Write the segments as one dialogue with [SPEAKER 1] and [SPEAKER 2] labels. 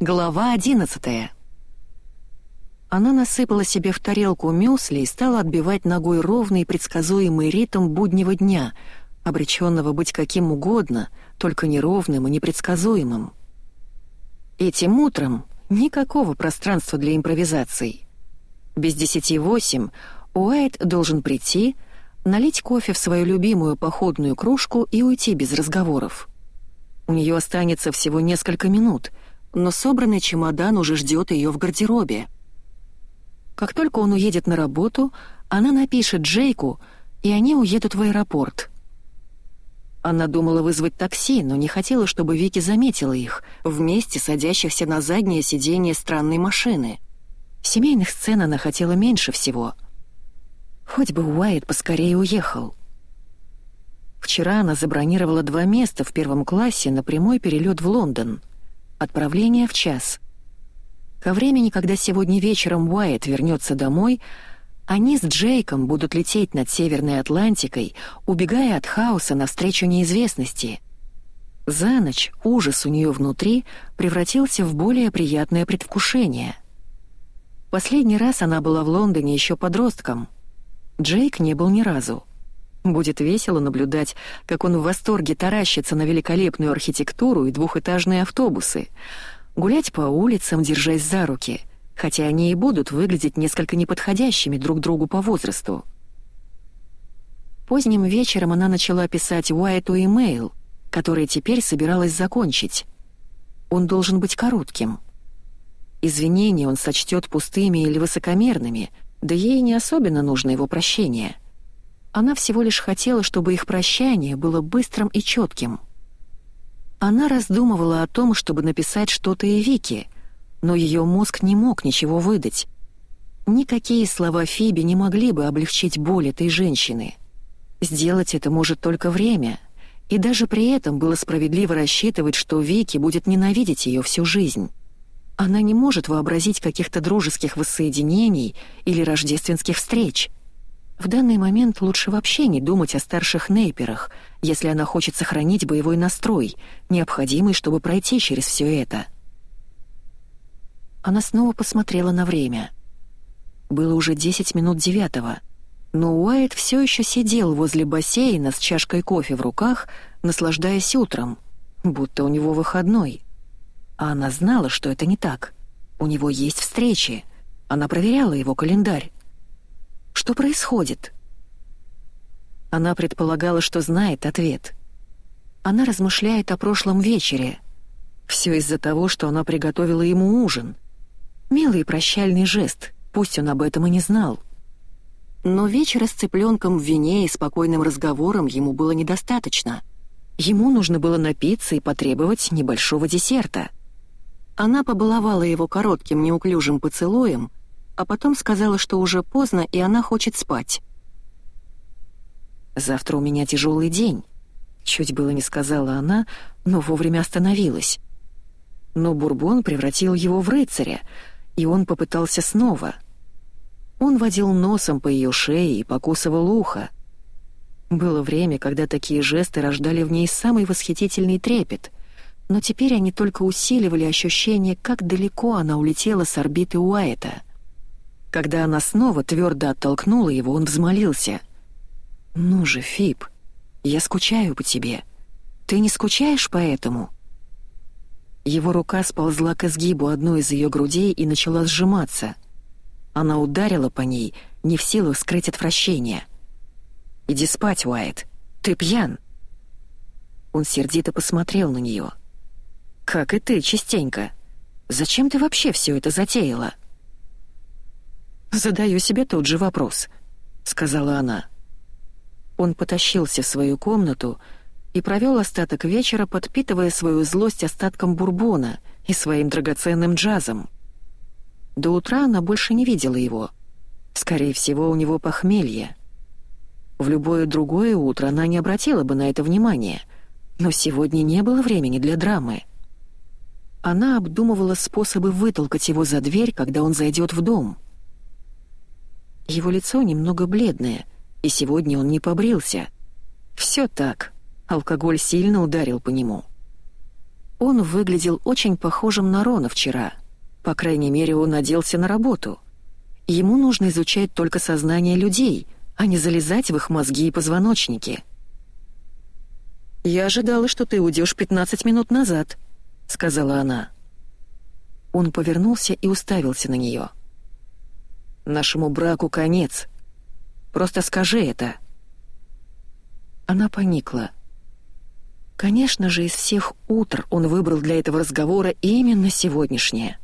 [SPEAKER 1] Глава одиннадцатая. Она насыпала себе в тарелку мюсли и стала отбивать ногой ровный и предсказуемый ритм буднего дня, обреченного быть каким угодно, только неровным и непредсказуемым. Этим утром никакого пространства для импровизаций. Без десяти восемь Уайт должен прийти, налить кофе в свою любимую походную кружку и уйти без разговоров. У нее останется всего несколько минут, но собранный чемодан уже ждет ее в гардеробе. Как только он уедет на работу, она напишет Джейку, и они уедут в аэропорт. Она думала вызвать такси, но не хотела, чтобы Вики заметила их, вместе садящихся на заднее сиденье странной машины. Семейных сцен она хотела меньше всего. Хоть бы Уайт поскорее уехал. Вчера она забронировала два места в первом классе на прямой перелет в Лондон. Отправление в час. Ко времени, когда сегодня вечером Уайт вернется домой, они с Джейком будут лететь над Северной Атлантикой, убегая от хаоса навстречу неизвестности. За ночь ужас у нее внутри превратился в более приятное предвкушение. Последний раз она была в Лондоне еще подростком. Джейк не был ни разу. Будет весело наблюдать, как он в восторге таращится на великолепную архитектуру и двухэтажные автобусы — гулять по улицам, держась за руки, хотя они и будут выглядеть несколько неподходящими друг другу по возрасту. Поздним вечером она начала писать Уайту имейл, который теперь собиралась закончить. Он должен быть коротким. Извинения он сочтет пустыми или высокомерными, да ей не особенно нужно его прощение. Она всего лишь хотела, чтобы их прощание было быстрым и четким — она раздумывала о том, чтобы написать что-то и Вике, но ее мозг не мог ничего выдать. Никакие слова Фиби не могли бы облегчить боль этой женщины. Сделать это может только время, и даже при этом было справедливо рассчитывать, что Вики будет ненавидеть ее всю жизнь. Она не может вообразить каких-то дружеских воссоединений или рождественских встреч — в данный момент лучше вообще не думать о старших нейперах, если она хочет сохранить боевой настрой, необходимый, чтобы пройти через все это. Она снова посмотрела на время. Было уже 10 минут девятого, но Уайт все еще сидел возле бассейна с чашкой кофе в руках, наслаждаясь утром, будто у него выходной. А она знала, что это не так. У него есть встречи. Она проверяла его календарь. Что происходит? Она предполагала, что знает ответ. Она размышляет о прошлом вечере. Все из-за того, что она приготовила ему ужин. Милый прощальный жест, пусть он об этом и не знал. Но вечера с цыпленком в вине и спокойным разговором ему было недостаточно. Ему нужно было напиться и потребовать небольшого десерта. Она побаловала его коротким неуклюжим поцелуем — а потом сказала, что уже поздно, и она хочет спать. «Завтра у меня тяжелый день», — чуть было не сказала она, но вовремя остановилась. Но Бурбон превратил его в рыцаря, и он попытался снова. Он водил носом по ее шее и покусывал ухо. Было время, когда такие жесты рождали в ней самый восхитительный трепет, но теперь они только усиливали ощущение, как далеко она улетела с орбиты Уайта — когда она снова твердо оттолкнула его, он взмолился. «Ну же, Фип, я скучаю по тебе. Ты не скучаешь по этому?» Его рука сползла к изгибу одной из ее грудей и начала сжиматься. Она ударила по ней, не в силах скрыть отвращение. «Иди спать, Уайт. Ты пьян». Он сердито посмотрел на нее. «Как и ты, частенько. Зачем ты вообще все это затеяла?» «Задаю себе тот же вопрос», — сказала она. Он потащился в свою комнату и провел остаток вечера, подпитывая свою злость остатком бурбона и своим драгоценным джазом. До утра она больше не видела его. Скорее всего, у него похмелье. В любое другое утро она не обратила бы на это внимания, но сегодня не было времени для драмы. Она обдумывала способы вытолкать его за дверь, когда он зайдет в дом — его лицо немного бледное, и сегодня он не побрился. Все так. Алкоголь сильно ударил по нему. Он выглядел очень похожим на Рона вчера. По крайней мере, он оделся на работу. Ему нужно изучать только сознание людей, а не залезать в их мозги и позвоночники. «Я ожидала, что ты уйдешь 15 минут назад», — сказала она. Он повернулся и уставился на нее. «Нашему браку конец. Просто скажи это». Она поникла. Конечно же, из всех утр он выбрал для этого разговора именно сегодняшнее.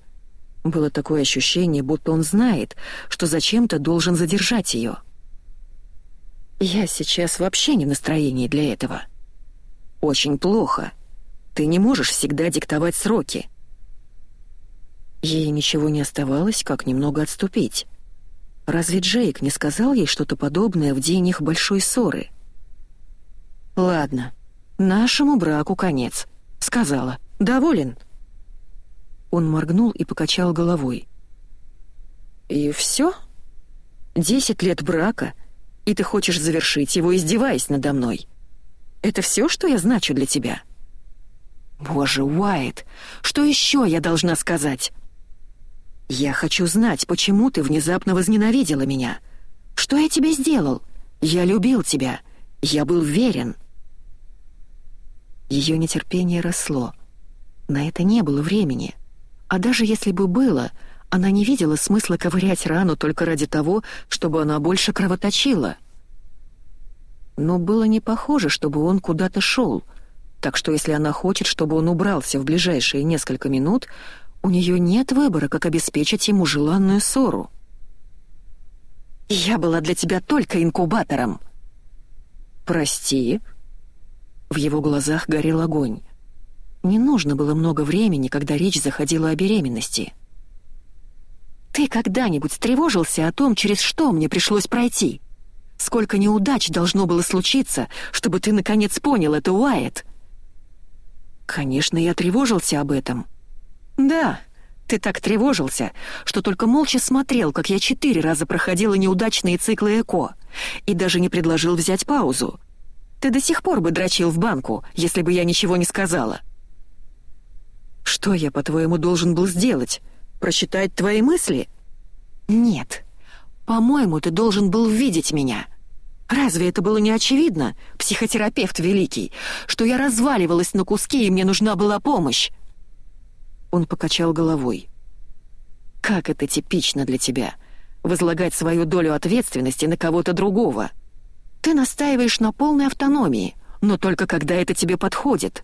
[SPEAKER 1] Было такое ощущение, будто он знает, что зачем-то должен задержать ее. «Я сейчас вообще не в настроении для этого». «Очень плохо. Ты не можешь всегда диктовать сроки». Ей ничего не оставалось, как немного отступить. Разве Джейк не сказал ей что-то подобное в день их большой ссоры? «Ладно, нашему браку конец», — сказала. «Доволен?» Он моргнул и покачал головой. «И все? Десять лет брака, и ты хочешь завершить его, издеваясь надо мной? Это все, что я значу для тебя?» «Боже, Уайт, что еще я должна сказать?» «Я хочу знать, почему ты внезапно возненавидела меня. Что я тебе сделал? Я любил тебя. Я был верен». Ее нетерпение росло. На это не было времени. А даже если бы было, она не видела смысла ковырять рану только ради того, чтобы она больше кровоточила. Но было не похоже, чтобы он куда-то шел, так что если она хочет, чтобы он убрался в ближайшие несколько минут, у нее нет выбора, как обеспечить ему желанную ссору. «Я была для тебя только инкубатором». «Прости». В его глазах горел огонь. Не нужно было много времени, когда речь заходила о беременности. «Ты когда-нибудь тревожился о том, через что мне пришлось пройти? Сколько неудач должно было случиться, чтобы ты наконец понял это, Уайт?» «Конечно, я тревожился об этом», «Да, ты так тревожился, что только молча смотрел, как я четыре раза проходила неудачные циклы ЭКО, и даже не предложил взять паузу. Ты до сих пор бы дрочил в банку, если бы я ничего не сказала». «Что я, по-твоему, должен был сделать? Прочитать твои мысли?» «Нет. По-моему, ты должен был видеть меня. Разве это было не очевидно, психотерапевт великий, что я разваливалась на куски, и мне нужна была помощь?» Он покачал головой. «Как это типично для тебя — возлагать свою долю ответственности на кого-то другого. Ты настаиваешь на полной автономии, но только когда это тебе подходит.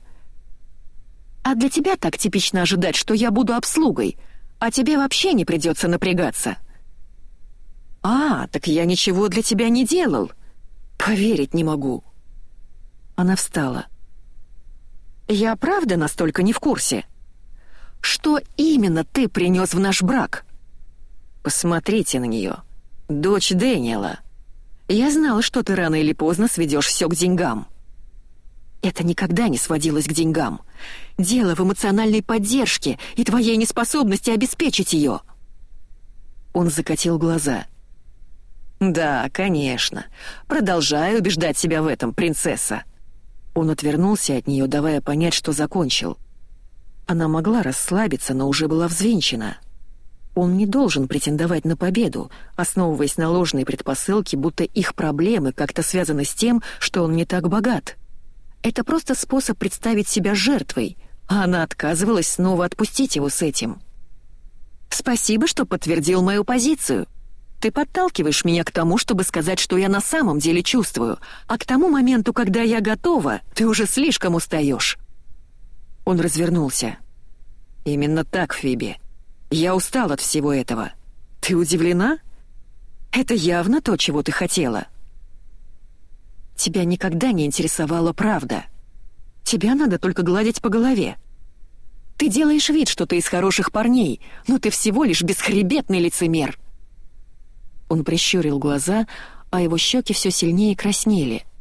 [SPEAKER 1] А для тебя так типично ожидать, что я буду обслугой, а тебе вообще не придется напрягаться». «А, так я ничего для тебя не делал. Поверить не могу». Она встала. «Я правда настолько не в курсе?» Что именно ты принес в наш брак?» «Посмотрите на нее. Дочь Дэниела. Я знала, что ты рано или поздно сведешь все к деньгам». Это никогда не сводилось к деньгам. Дело в эмоциональной поддержке и твоей неспособности обеспечить ее. Он закатил глаза. «Да, конечно. Продолжаю убеждать себя в этом, принцесса». Он отвернулся от нее, давая понять, что закончил. Она могла расслабиться, но уже была взвинчена. Он не должен претендовать на победу, основываясь на ложной предпосылке, будто их проблемы как-то связаны с тем, что он не так богат. Это просто способ представить себя жертвой, а она отказывалась снова отпустить его с этим. «Спасибо, что подтвердил мою позицию. Ты подталкиваешь меня к тому, чтобы сказать, что я на самом деле чувствую, а к тому моменту, когда я готова, ты уже слишком устаешь». Он развернулся. «Именно так, Фиби. Я устал от всего этого. Ты удивлена? Это явно то, чего ты хотела». «Тебя никогда не интересовала правда. Тебя надо только гладить по голове. Ты делаешь вид, что ты из хороших парней, но ты всего лишь бесхребетный лицемер». Он прищурил глаза, а его щеки все сильнее краснели —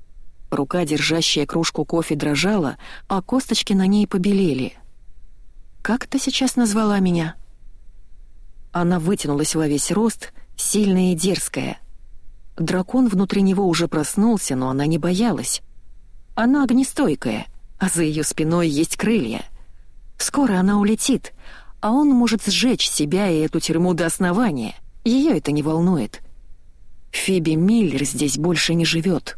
[SPEAKER 1] Рука, держащая кружку кофе, дрожала, а косточки на ней побелели. «Как ты сейчас назвала меня?» Она вытянулась во весь рост, сильная и дерзкая. Дракон внутри него уже проснулся, но она не боялась. Она огнестойкая, а за ее спиной есть крылья. Скоро она улетит, а он может сжечь себя и эту тюрьму до основания. Ее это не волнует. Фиби Миллер здесь больше не живет.